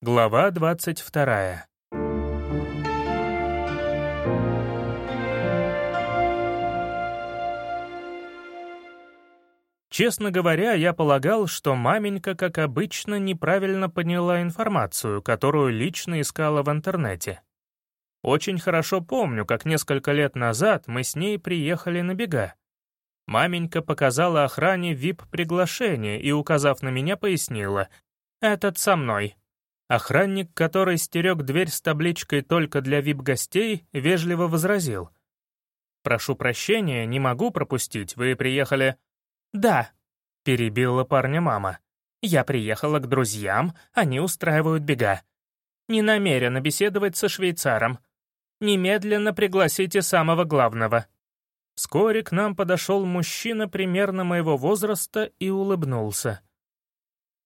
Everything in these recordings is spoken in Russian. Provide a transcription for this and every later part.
Глава 22. Честно говоря, я полагал, что маменька, как обычно, неправильно поняла информацию, которую лично искала в интернете. Очень хорошо помню, как несколько лет назад мы с ней приехали на бега. Маменька показала охране VIP-приглашение и, указав на меня, пояснила «Этот со мной, Охранник, который стерег дверь с табличкой «Только для вип-гостей», вежливо возразил. «Прошу прощения, не могу пропустить, вы приехали...» «Да», — перебила парня мама. «Я приехала к друзьям, они устраивают бега. Не намерена беседовать со швейцаром. Немедленно пригласите самого главного». Вскоре к нам подошел мужчина примерно моего возраста и улыбнулся.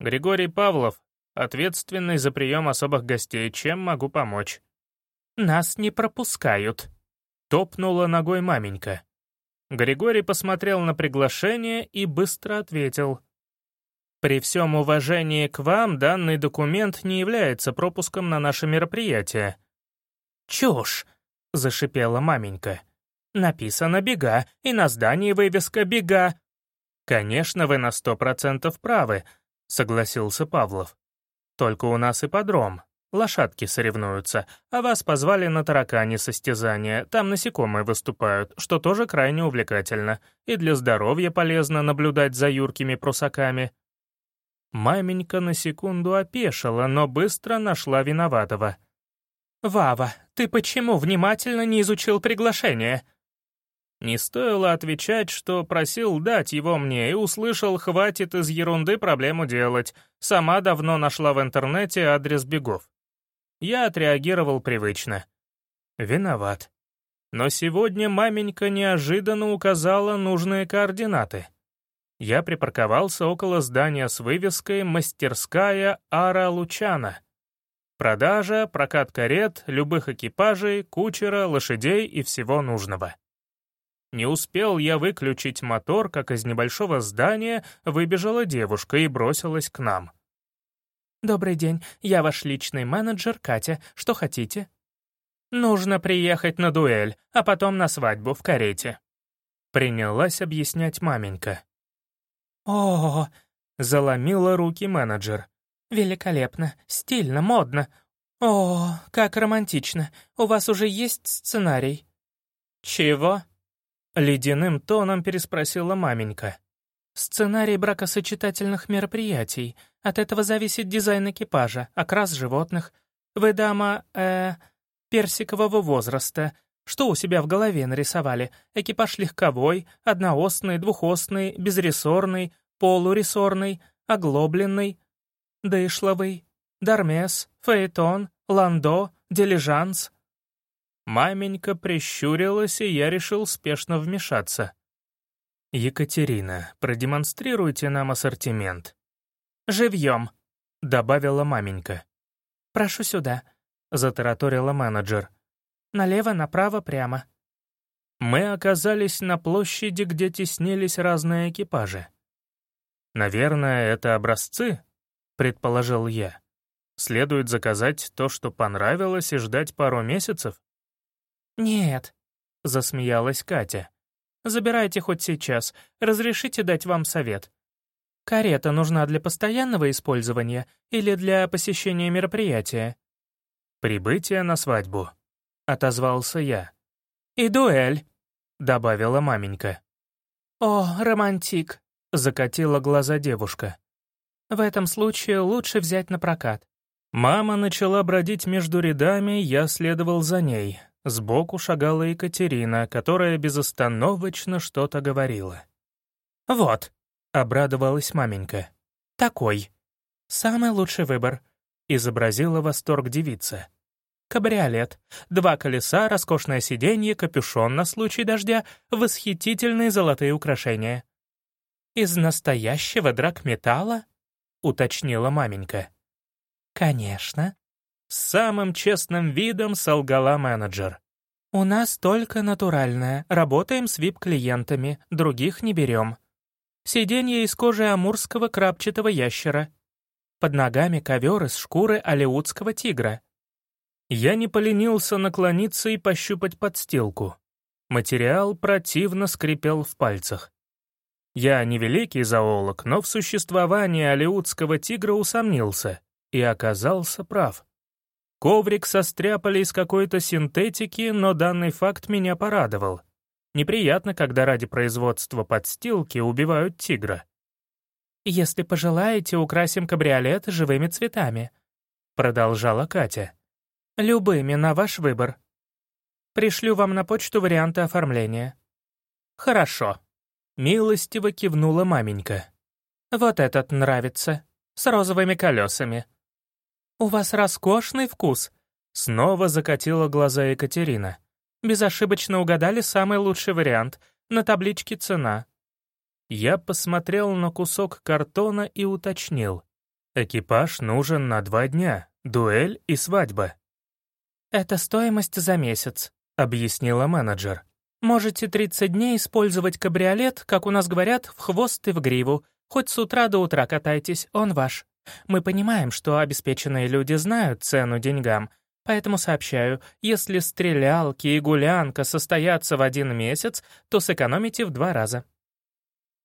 «Григорий Павлов, Ответственный за прием особых гостей, чем могу помочь?» «Нас не пропускают», — топнула ногой маменька. Григорий посмотрел на приглашение и быстро ответил. «При всем уважении к вам данный документ не является пропуском на наше мероприятие». «Чушь!» — зашипела маменька. «Написано «бега», и на здании вывеска «бега». «Конечно, вы на сто процентов правы», — согласился Павлов. Только у нас ипподром. Лошадки соревнуются, а вас позвали на таракани состязания, там насекомые выступают, что тоже крайне увлекательно, и для здоровья полезно наблюдать за юркими прусаками. Маменька на секунду опешила, но быстро нашла виноватого. «Вава, ты почему внимательно не изучил приглашение?» Не стоило отвечать, что просил дать его мне, и услышал, хватит из ерунды проблему делать. Сама давно нашла в интернете адрес бегов. Я отреагировал привычно. Виноват. Но сегодня маменька неожиданно указала нужные координаты. Я припарковался около здания с вывеской «Мастерская Ара Лучана». Продажа, прокат карет, любых экипажей, кучера, лошадей и всего нужного. Не успел я выключить мотор, как из небольшого здания выбежала девушка и бросилась к нам. «Добрый день, я ваш личный менеджер, Катя. Что хотите?» «Нужно приехать на дуэль, а потом на свадьбу в карете». Принялась объяснять маменька. «О, заломила руки менеджер. «Великолепно, стильно, модно. О, как романтично. У вас уже есть сценарий?» «Чего?» Ледяным тоном переспросила маменька. «Сценарий бракосочетательных мероприятий. От этого зависит дизайн экипажа, окрас животных. Вы дама, э, персикового возраста. Что у себя в голове нарисовали? Экипаж легковой, одноосный, двухосный, безрессорный, полурессорный, оглобленный, дышловый, дармес, фаэтон, ландо, дилижанс, Маменька прищурилась, и я решил спешно вмешаться. «Екатерина, продемонстрируйте нам ассортимент». «Живьем», — добавила маменька. «Прошу сюда», — затараторила менеджер. «Налево, направо, прямо». Мы оказались на площади, где теснились разные экипажи. «Наверное, это образцы?» — предположил я. «Следует заказать то, что понравилось, и ждать пару месяцев?» «Нет», — засмеялась Катя. «Забирайте хоть сейчас, разрешите дать вам совет. Карета нужна для постоянного использования или для посещения мероприятия?» «Прибытие на свадьбу», — отозвался я. «И дуэль», — добавила маменька. «О, романтик», — закатила глаза девушка. «В этом случае лучше взять на прокат». Мама начала бродить между рядами, я следовал за ней. Сбоку шагала Екатерина, которая безостановочно что-то говорила. «Вот», — обрадовалась маменька. «Такой. Самый лучший выбор», — изобразила восторг девица. «Кабриолет. Два колеса, роскошное сиденье, капюшон на случай дождя, восхитительные золотые украшения». «Из настоящего драгметалла?» — уточнила маменька. «Конечно», с самым честным видом солгала менеджер. «У нас только натуральное, работаем с вип-клиентами, других не берем. Сиденье из кожи амурского крапчатого ящера». Под ногами ковер из шкуры алеутского тигра. Я не поленился наклониться и пощупать подстилку. Материал противно скрипел в пальцах. Я не великий зоолог, но в существовании алеутского тигра усомнился и оказался прав. Коврик состряпали из какой-то синтетики, но данный факт меня порадовал. Неприятно, когда ради производства подстилки убивают тигра. «Если пожелаете, украсим кабриолет живыми цветами», — продолжала Катя. «Любыми, на ваш выбор. Пришлю вам на почту варианты оформления». «Хорошо», Милостиво кивнула маменька. «Вот этот нравится, с розовыми колесами». «У вас роскошный вкус», — снова закатила глаза Екатерина. «Безошибочно угадали самый лучший вариант. На табличке цена». Я посмотрел на кусок картона и уточнил. «Экипаж нужен на два дня, дуэль и свадьба». «Это стоимость за месяц», — объяснила менеджер. Можете 30 дней использовать кабриолет, как у нас говорят, в хвост и в гриву. Хоть с утра до утра катайтесь, он ваш. Мы понимаем, что обеспеченные люди знают цену деньгам, поэтому сообщаю, если стрелялки и гулянка состоятся в один месяц, то сэкономите в два раза.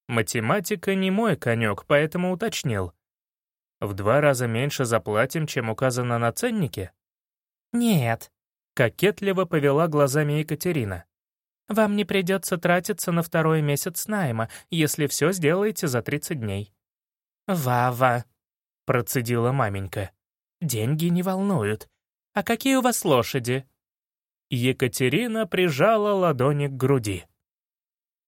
Математика не мой конек, поэтому уточнил. В два раза меньше заплатим, чем указано на ценнике? Нет. Кокетливо повела глазами Екатерина. Вам не придется тратиться на второй месяц найма, если все сделаете за 30 дней». «Вава», — процедила маменька. «Деньги не волнуют. А какие у вас лошади?» Екатерина прижала ладони к груди.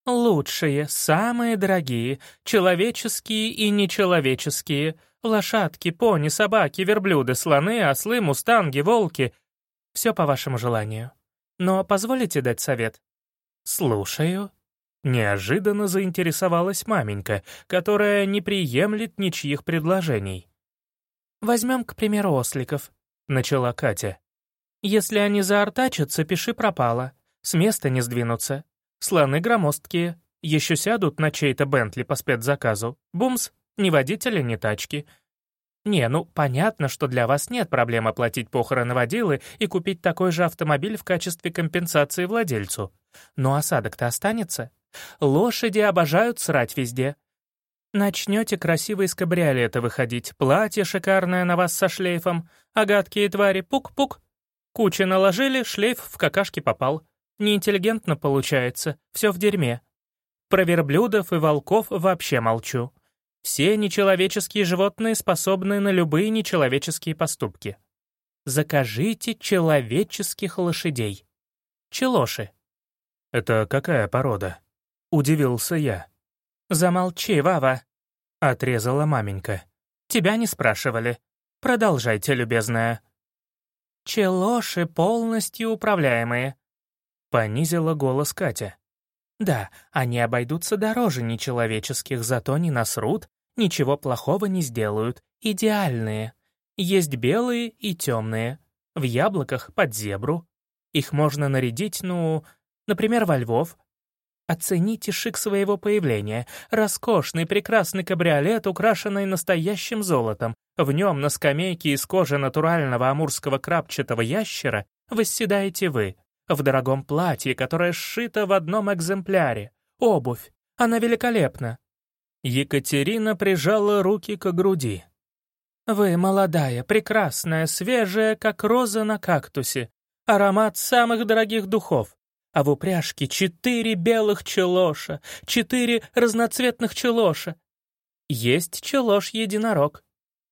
«Лучшие, самые дорогие, человеческие и нечеловеческие, лошадки, пони, собаки, верблюды, слоны, ослы, мустанги, волки. Все по вашему желанию. Но позволите дать совет? «Слушаю». Неожиданно заинтересовалась маменька, которая не приемлет ничьих предложений. «Возьмем, к примеру, осликов», — начала Катя. «Если они заортачатся, пиши пропало. С места не сдвинутся. Слоны громоздкие. Еще сядут на чей-то Бентли по спецзаказу. Бумс, ни водителя, ни тачки. Не, ну, понятно, что для вас нет проблем оплатить похороны водилы и купить такой же автомобиль в качестве компенсации владельцу. Но осадок-то останется. Лошади обожают срать везде. Начнете красиво из кабриолета выходить, платье шикарное на вас со шлейфом, а гадкие твари пук-пук. Кучи наложили, шлейф в какашки попал. Неинтеллигентно получается, все в дерьме. Про верблюдов и волков вообще молчу. Все нечеловеческие животные способны на любые нечеловеческие поступки. Закажите человеческих лошадей. Челоши. «Это какая порода?» — удивился я. «Замолчи, Вава», — отрезала маменька. «Тебя не спрашивали. Продолжайте, любезная». «Челоши полностью управляемые», — понизила голос Катя. Да, они обойдутся дороже нечеловеческих, зато не насрут, ничего плохого не сделают. Идеальные. Есть белые и темные. В яблоках под зебру. Их можно нарядить, ну, например, во львов. Оцените шик своего появления. Роскошный, прекрасный кабриолет, украшенный настоящим золотом. В нем на скамейке из кожи натурального амурского крапчатого ящера восседаете вы, в дорогом платье, которое сшито в одном экземпляре. Обувь. Она великолепна. Екатерина прижала руки к груди. «Вы молодая, прекрасная, свежая, как роза на кактусе. Аромат самых дорогих духов. А в упряжке четыре белых челоша, четыре разноцветных челоша. Есть челош-единорог.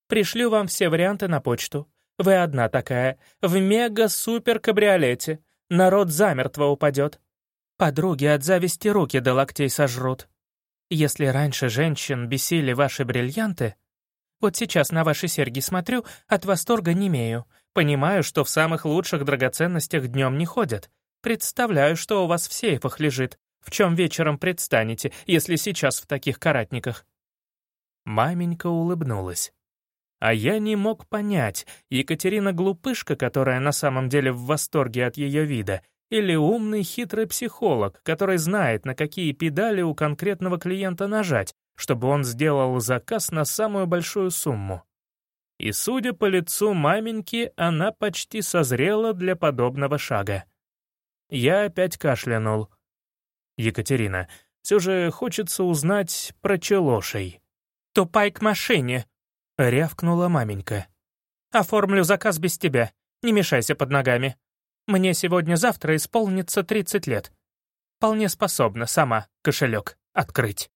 Пришлю вам все варианты на почту. Вы одна такая, в мега-супер-кабриолете. Народ замертво упадет. Подруги от зависти руки до локтей сожрут. Если раньше женщин бесили ваши бриллианты, вот сейчас на ваши серьги смотрю, от восторга не имею. Понимаю, что в самых лучших драгоценностях днем не ходят. Представляю, что у вас в сейфах лежит. В чем вечером предстанете, если сейчас в таких каратниках?» Маменька улыбнулась. А я не мог понять, Екатерина глупышка, которая на самом деле в восторге от ее вида, или умный хитрый психолог, который знает, на какие педали у конкретного клиента нажать, чтобы он сделал заказ на самую большую сумму. И, судя по лицу маменьки, она почти созрела для подобного шага. Я опять кашлянул. «Екатерина, все же хочется узнать про челошей». «Тупай к машине», — рявкнула маменька. «Оформлю заказ без тебя. Не мешайся под ногами. Мне сегодня-завтра исполнится 30 лет. Вполне способна сама кошелек открыть».